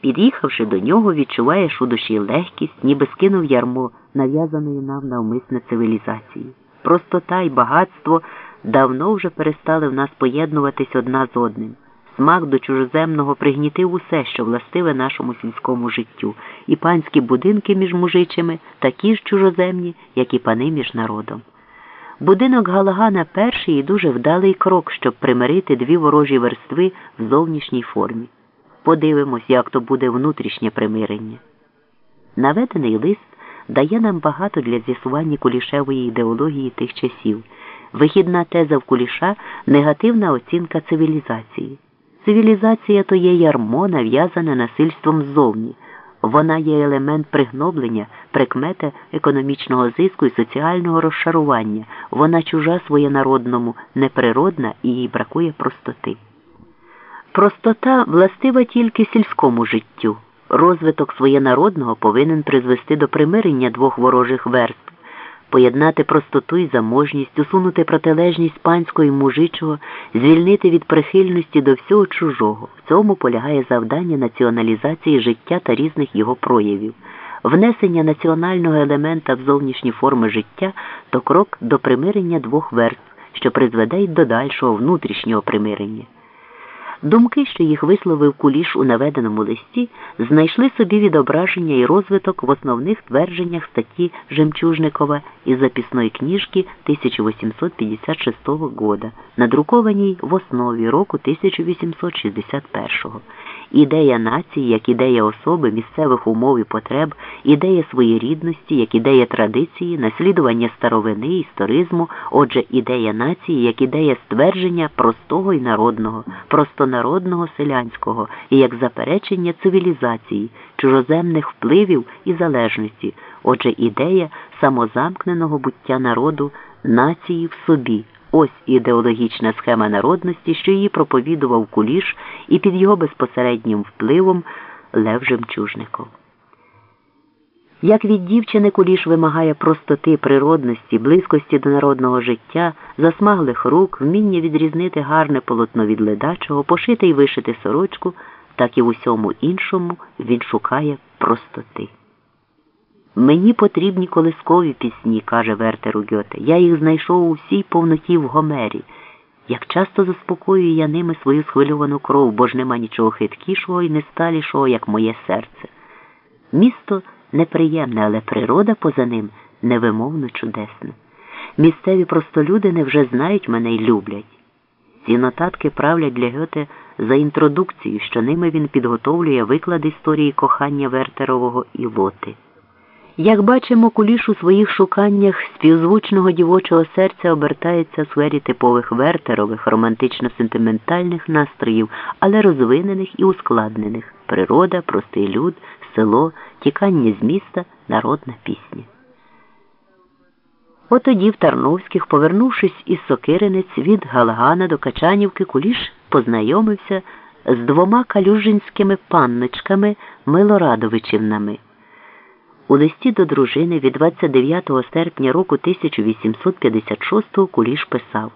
Під'їхавши до нього, відчуваєш у душі легкість, ніби скинув ярмо, нав'язаної нам навмисне цивілізації. Простота й багатство давно вже перестали в нас поєднуватись одна з одним. Смак до чужоземного пригнітив усе, що властиве нашому сільському життю, і панські будинки між мужичими такі ж чужоземні, як і пани між народом. Будинок Галагана перший і дуже вдалий крок, щоб примирити дві ворожі верстви в зовнішній формі. Подивимось, як то буде внутрішнє примирення. Наведений лист дає нам багато для з'ясування кулішевої ідеології тих часів. Вихідна теза в куліша негативна оцінка цивілізації. Цивілізація то є ярмо, нав'язане насильством ззовні. Вона є елемент пригноблення, прикмета економічного зиску і соціального розшарування. Вона чужа своєнародному, неприродна і їй бракує простоти. Простота властива тільки сільському життю. Розвиток своєнародного повинен призвести до примирення двох ворожих верств, поєднати простоту і заможність, усунути протилежність панського і мужичого, звільнити від прихильності до всього чужого. В цьому полягає завдання націоналізації життя та різних його проявів. Внесення національного елемента в зовнішні форми життя то крок до примирення двох верств, що призведе й до дальшого внутрішнього примирення. Думки, що їх висловив куліш у наведеному листі, знайшли собі відображення і розвиток в основних твердженнях статті Жемчужникова із записної книжки 1856 года, надрукованій в основі року 1861 Ідея нації як ідея особи, місцевих умов і потреб, ідея своєрідності, як ідея традиції, наслідування старовини, історизму, отже, ідея нації як ідея ствердження простого і народного, простонародного селянського і як заперечення цивілізації, чужоземних впливів і залежності, отже, ідея самозамкненого буття народу, нації в собі. Ось ідеологічна схема народності, що її проповідував Куліш і під його безпосереднім впливом Лев Жемчужников. Як від дівчини Куліш вимагає простоти, природності, близькості до народного життя, засмаглих рук, вміння відрізнити гарне полотно від ледачого, пошити й вишити сорочку, так і в усьому іншому він шукає простоти. Мені потрібні колискові пісні, каже Вертеру Гьоте. Я їх знайшов у всій повноті в Гомері. Як часто заспокоюю я ними свою схвильовану кров, бо ж нема нічого хиткішого і несталішого, як моє серце. Місто неприємне, але природа поза ним невимовно чудесна. Місцеві простолюдини вже знають мене й люблять. Ці нотатки правлять для Гьоте за інтродукцію, що ними він підготовлює виклад історії кохання Вертерового і Лоти. Як бачимо, куліш у своїх шуканнях співзвучного дівочого серця обертається в сфері типових вертерових, романтично-сентиментальних настроїв, але розвинених і ускладнених природа, простий люд, село, тікання з міста, народна пісня. Отоді в Тарновських, повернувшись із Сокиринець від Галагана до Качанівки, куліш познайомився з двома калюжинськими панночками Милорадовичівнами. У листі до дружини від 29 серпня року 1856 Куліш писав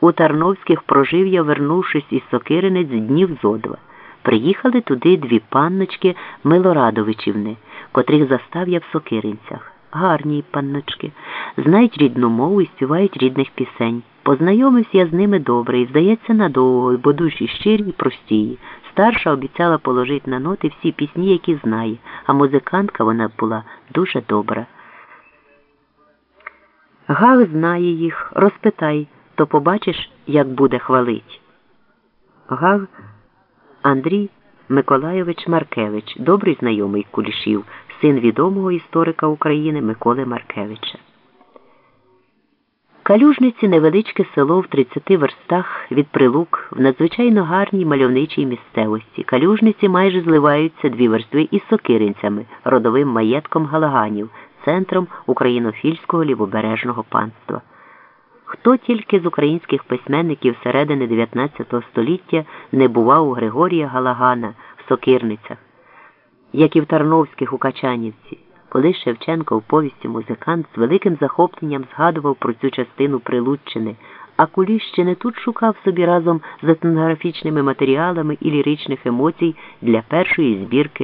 У Тарновських прожив я, вернувшись із Сокиринець днів зо два. Приїхали туди дві панночки Милорадовичівни, котрих застав я в Сокиринцях. Гарні панночки, знають рідну мову і співають рідних пісень. Познайомився я з ними добре і, здається, надовго, бо душі щирі і простії. Старша обіцяла положити на ноти всі пісні, які знає, а музикантка вона була дуже добра. Гаг знає їх, розпитай, то побачиш, як буде хвалить. Гаг Андрій Миколайович Маркевич, добрий знайомий Кулішів, син відомого історика України Миколи Маркевича. Калюжниці невеличке село в 30 верстах від прилук в надзвичайно гарній мальовничій місцевості. Калюжниці майже зливаються дві верстви із сокиринцями, родовим маєтком Галаганів, центром українофільського лівобережного панства. Хто тільки з українських письменників середини 19 століття не бував у Григорія Галагана в Сокирницях, як і в Тарновських у Качанівці. Коли Шевченко в повісті музикант з великим захопленням згадував про цю частину Прилуччини, а не тут шукав собі разом з етнографічними матеріалами і ліричних емоцій для першої збірки